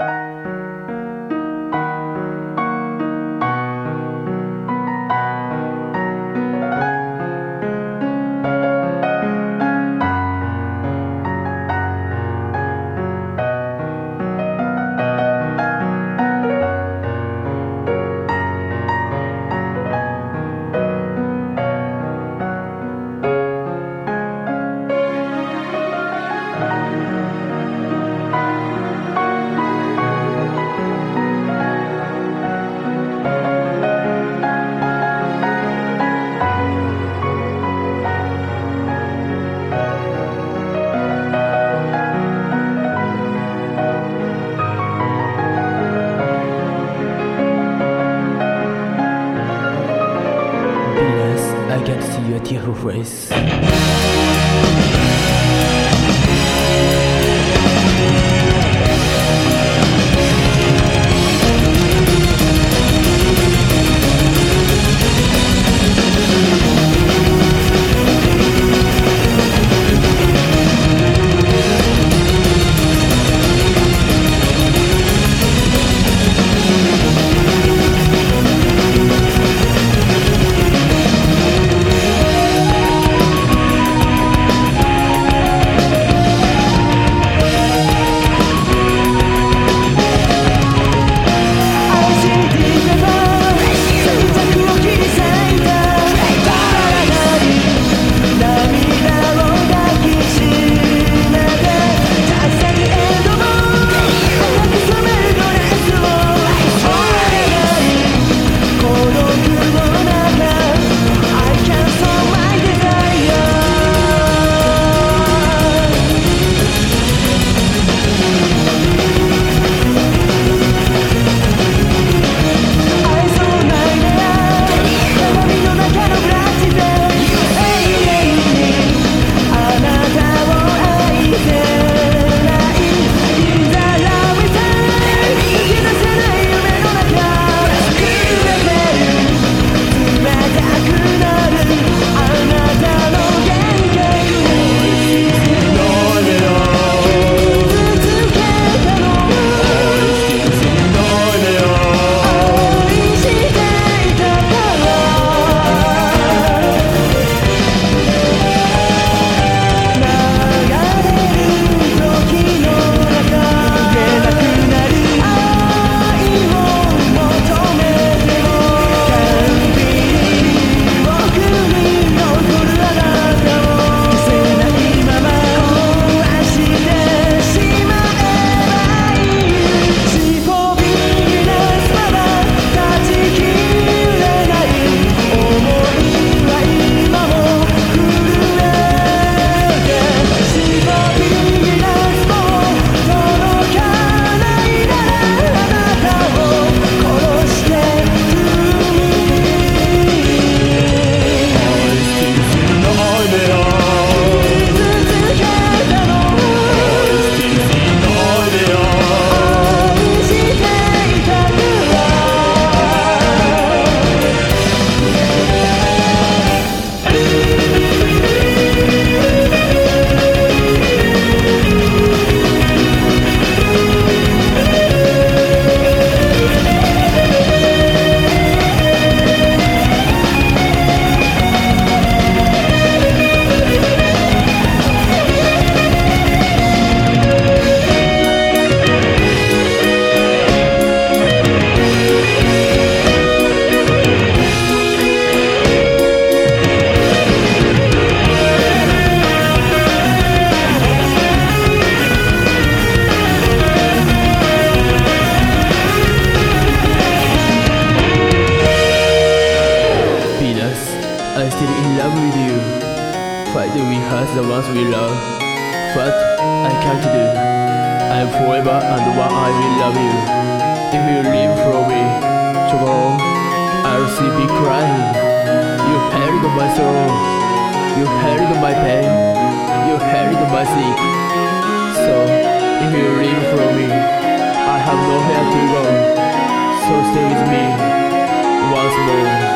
tearful face. I hurt the ones we love? What I can't do. I'm forever and one I will love you. If you leave from me tomorrow, I'll see be crying. You held my soul. You held my pain. You held my sick. So if you leave from me, I have nowhere to go. So stay with me once more.